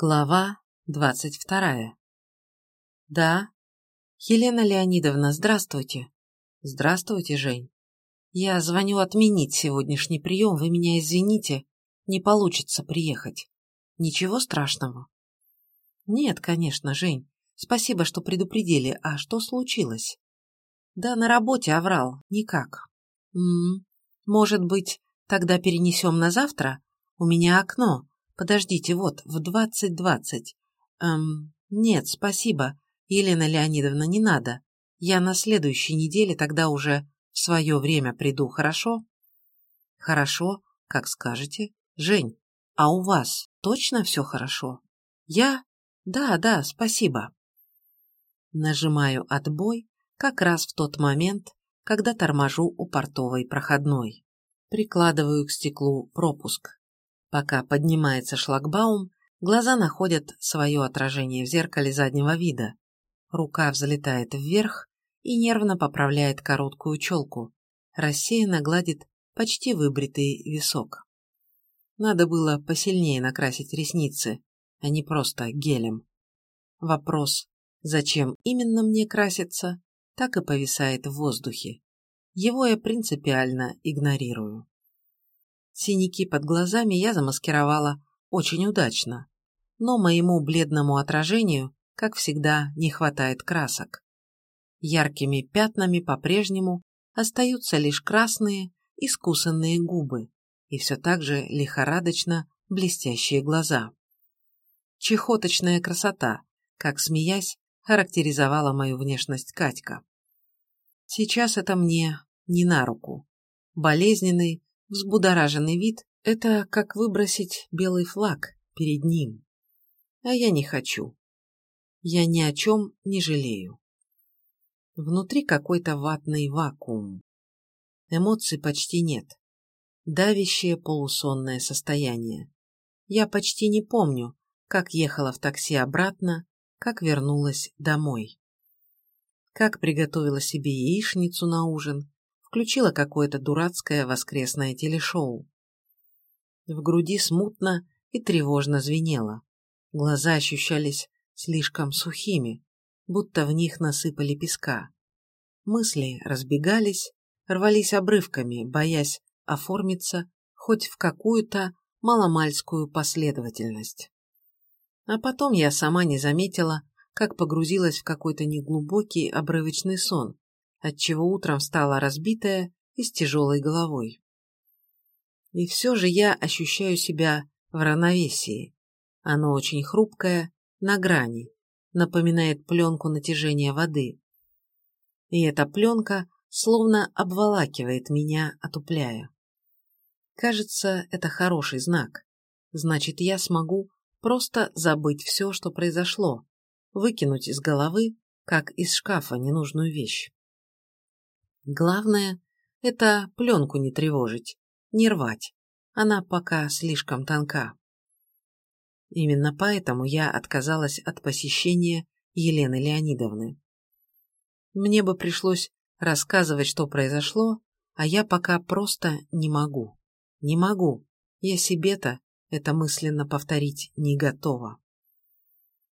Глава двадцать вторая. Да. Елена Леонидовна, здравствуйте. Здравствуйте, Жень. Я звоню отменить сегодняшний прием, вы меня извините, не получится приехать. Ничего страшного? Нет, конечно, Жень. Спасибо, что предупредили. А что случилось? Да на работе оврал, никак. М -м, может быть, тогда перенесем на завтра? У меня окно, Подождите, вот, в двадцать двадцать. Эм, нет, спасибо, Елена Леонидовна, не надо. Я на следующей неделе тогда уже в свое время приду, хорошо? Хорошо, как скажете. Жень, а у вас точно все хорошо? Я? Да, да, спасибо. Нажимаю «Отбой» как раз в тот момент, когда торможу у портовой проходной. Прикладываю к стеклу пропуск. Пока поднимается шлагбаум, глаза находят свое отражение в зеркале заднего вида. Рука взлетает вверх и нервно поправляет короткую челку, рассеянно гладит почти выбритый висок. Надо было посильнее накрасить ресницы, а не просто гелем. Вопрос, зачем именно мне краситься, так и повисает в воздухе. Его я принципиально игнорирую. Синяки под глазами я замаскировала очень удачно, но моему бледному отражению, как всегда, не хватает красок. Яркими пятнами по-прежнему остаются лишь красные, искусанные губы и все так же лихорадочно блестящие глаза. Чехоточная красота, как смеясь, характеризовала мою внешность Катька. Сейчас это мне не на руку. Болезненный, Взбудораженный вид – это как выбросить белый флаг перед ним. А я не хочу. Я ни о чем не жалею. Внутри какой-то ватный вакуум. Эмоций почти нет. Давящее полусонное состояние. Я почти не помню, как ехала в такси обратно, как вернулась домой. Как приготовила себе яичницу на ужин, включила какое-то дурацкое воскресное телешоу. В груди смутно и тревожно звенело. Глаза ощущались слишком сухими, будто в них насыпали песка. Мысли разбегались, рвались обрывками, боясь оформиться хоть в какую-то маломальскую последовательность. А потом я сама не заметила, как погрузилась в какой-то неглубокий обрывочный сон, отчего утром встала разбитая и с тяжелой головой. И все же я ощущаю себя в равновесии. Оно очень хрупкое, на грани, напоминает пленку натяжения воды. И эта пленка словно обволакивает меня, отупляя. Кажется, это хороший знак. Значит, я смогу просто забыть все, что произошло, выкинуть из головы, как из шкафа, ненужную вещь. Главное – это пленку не тревожить, не рвать. Она пока слишком тонка. Именно поэтому я отказалась от посещения Елены Леонидовны. Мне бы пришлось рассказывать, что произошло, а я пока просто не могу. Не могу. Я себе-то это мысленно повторить не готова.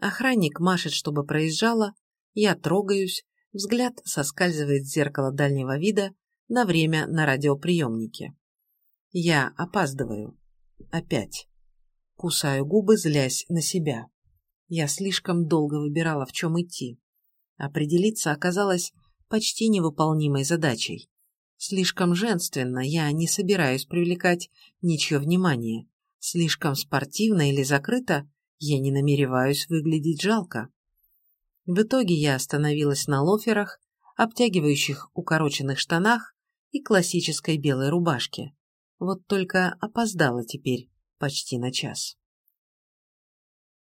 Охранник машет, чтобы проезжала, я трогаюсь, Взгляд соскальзывает с зеркала дальнего вида на время на радиоприемнике. Я опаздываю. Опять. Кусаю губы, злясь на себя. Я слишком долго выбирала, в чем идти. Определиться оказалось почти невыполнимой задачей. Слишком женственно я не собираюсь привлекать ничье внимание. Слишком спортивно или закрыто я не намереваюсь выглядеть жалко. В итоге я остановилась на лоферах, обтягивающих укороченных штанах и классической белой рубашке. Вот только опоздала теперь почти на час.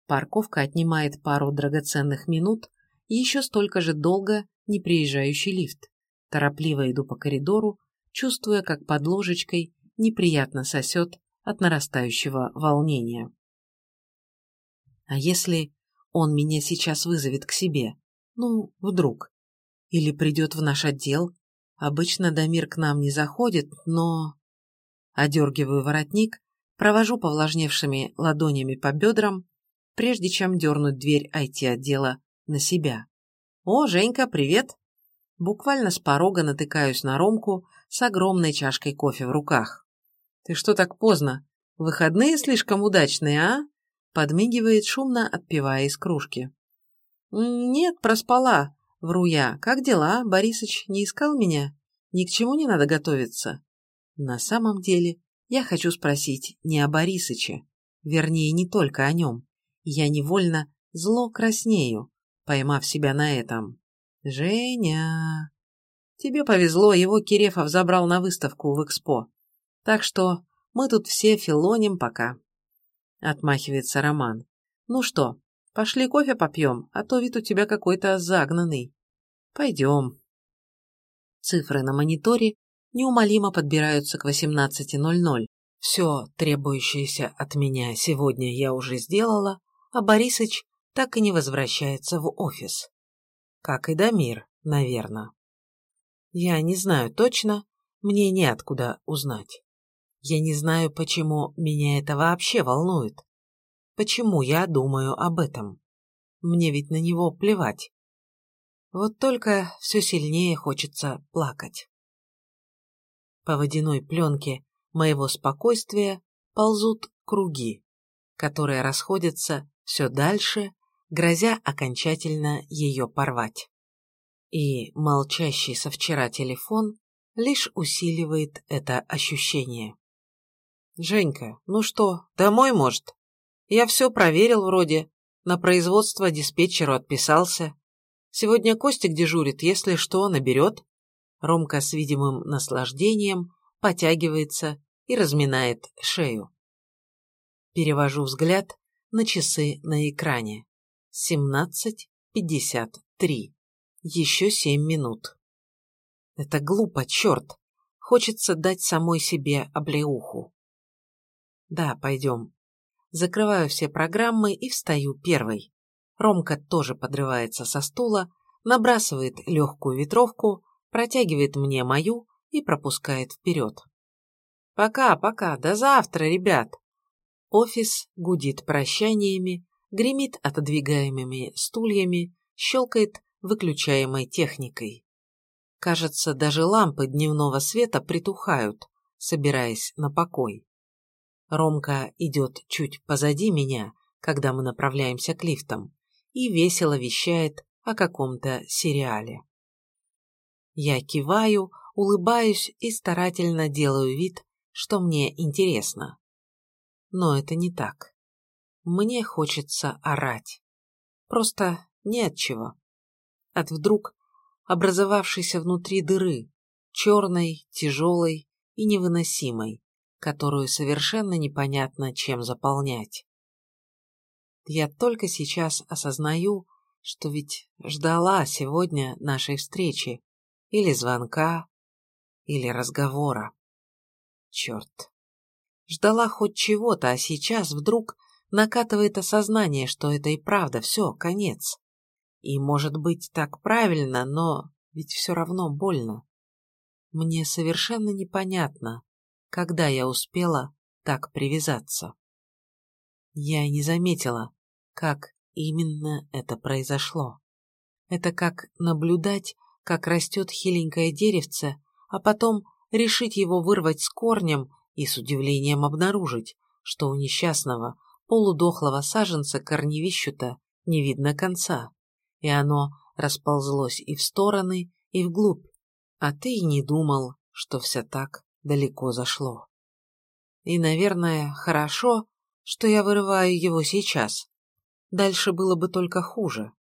Парковка отнимает пару драгоценных минут и еще столько же долго не приезжающий лифт. Торопливо иду по коридору, чувствуя, как под ложечкой неприятно сосет от нарастающего волнения. А если он меня сейчас вызовет к себе. Ну, вдруг. Или придет в наш отдел. Обычно Дамир к нам не заходит, но... Одергиваю воротник, провожу повлажневшими ладонями по бедрам, прежде чем дернуть дверь IT-отдела на себя. «О, Женька, привет!» Буквально с порога натыкаюсь на Ромку с огромной чашкой кофе в руках. «Ты что так поздно? Выходные слишком удачные, а?» Подмигивает, шумно отпивая из кружки. «Нет, проспала», — вру я. «Как дела? Борисыч не искал меня? Ни к чему не надо готовиться». На самом деле, я хочу спросить не о Борисыче, вернее, не только о нем. Я невольно зло краснею, поймав себя на этом. «Женя...» «Тебе повезло, его Кирефов забрал на выставку в Экспо. Так что мы тут все филоним пока». Отмахивается Роман. «Ну что, пошли кофе попьем, а то вид у тебя какой-то загнанный. Пойдем». Цифры на мониторе неумолимо подбираются к 18.00. Все требующееся от меня сегодня я уже сделала, а Борисыч так и не возвращается в офис. Как и Дамир, наверное. Я не знаю точно, мне неоткуда узнать. Я не знаю, почему меня это вообще волнует. Почему я думаю об этом. Мне ведь на него плевать. Вот только все сильнее хочется плакать. По водяной пленке моего спокойствия ползут круги, которые расходятся все дальше, грозя окончательно ее порвать. И молчащий со вчера телефон лишь усиливает это ощущение. «Женька, ну что, домой, может? Я все проверил вроде, на производство диспетчеру отписался. Сегодня Костик дежурит, если что, наберет». Ромка с видимым наслаждением потягивается и разминает шею. Перевожу взгляд на часы на экране. 17.53. Еще семь минут. Это глупо, черт. Хочется дать самой себе облеуху. Да, пойдем. Закрываю все программы и встаю первой. Ромка тоже подрывается со стула, набрасывает легкую ветровку, протягивает мне мою и пропускает вперед. «Пока, пока, до завтра, ребят!» Офис гудит прощаниями, гремит отодвигаемыми стульями, щелкает выключаемой техникой. Кажется, даже лампы дневного света притухают, собираясь на покой. Ромка идет чуть позади меня, когда мы направляемся к лифтам, и весело вещает о каком-то сериале. Я киваю, улыбаюсь и старательно делаю вид, что мне интересно. Но это не так. Мне хочется орать. Просто не от чего. От вдруг образовавшейся внутри дыры, черной, тяжелой и невыносимой, которую совершенно непонятно чем заполнять. Я только сейчас осознаю, что ведь ждала сегодня нашей встречи, или звонка, или разговора. Черт. Ждала хоть чего-то, а сейчас вдруг накатывает осознание, что это и правда все, конец. И может быть так правильно, но ведь все равно больно. Мне совершенно непонятно, когда я успела так привязаться. Я не заметила, как именно это произошло. Это как наблюдать, как растет хиленькое деревце, а потом решить его вырвать с корнем и с удивлением обнаружить, что у несчастного, полудохлого саженца корневищу-то не видно конца, и оно расползлось и в стороны, и вглубь, а ты и не думал, что все так далеко зашло. И, наверное, хорошо, что я вырываю его сейчас. Дальше было бы только хуже.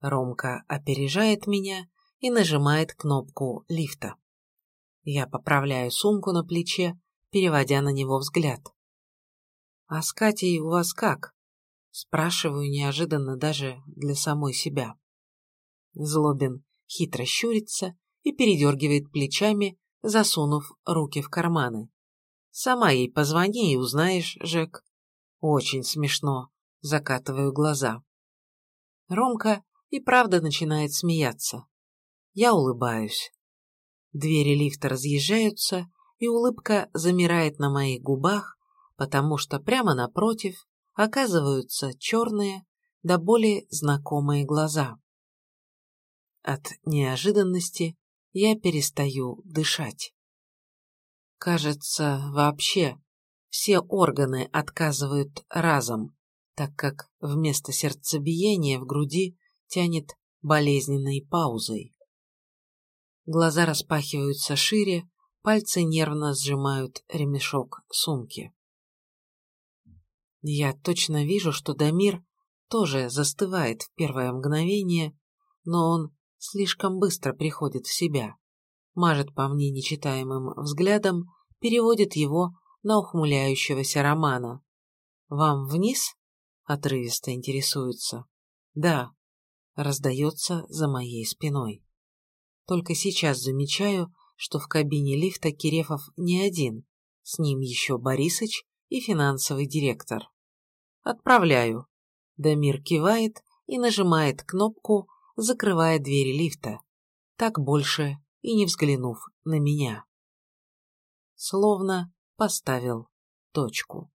Ромка опережает меня и нажимает кнопку лифта. Я поправляю сумку на плече, переводя на него взгляд. «А с Катей у вас как?» Спрашиваю неожиданно даже для самой себя. Злобин хитро щурится и передергивает плечами, засунув руки в карманы. «Сама ей позвони и узнаешь, Жек». «Очень смешно», — закатываю глаза. Ромка и правда начинает смеяться. Я улыбаюсь. Двери лифта разъезжаются, и улыбка замирает на моих губах, потому что прямо напротив оказываются черные, да более знакомые глаза. От неожиданности я перестаю дышать. Кажется, вообще все органы отказывают разом, так как вместо сердцебиения в груди тянет болезненной паузой. Глаза распахиваются шире, пальцы нервно сжимают ремешок сумки. Я точно вижу, что Дамир тоже застывает в первое мгновение, но он слишком быстро приходит в себя, мажет по мне нечитаемым взглядом, переводит его на ухмыляющегося Романа. «Вам вниз?» — отрывисто интересуется. «Да», — раздается за моей спиной. Только сейчас замечаю, что в кабине лифта Кирефов не один, с ним еще Борисыч и финансовый директор. «Отправляю». Дамир кивает и нажимает кнопку, закрывая двери лифта, так больше и не взглянув на меня. Словно поставил точку.